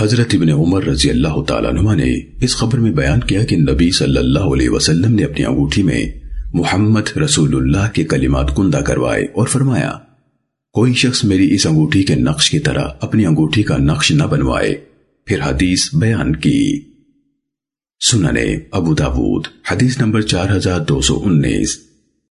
حضرت ابن عمر رضی اللہ تعالیٰ نما نے اس خبر میں بیان کیا کہ نبی صلی اللہ علیہ وسلم نے اپنی انگوٹھی میں محمد رسول اللہ کے کلمات کندہ کروائے اور فرمایا، کوئی شخص میری اس انگوٹھی کے نقش کی طرح اپنی انگوٹھی کا نقش نہ بنوائے، پھر حدیث بیان کی۔ سننے ابو داود، حدیث نمبر چار ہزار دو سو انیس۔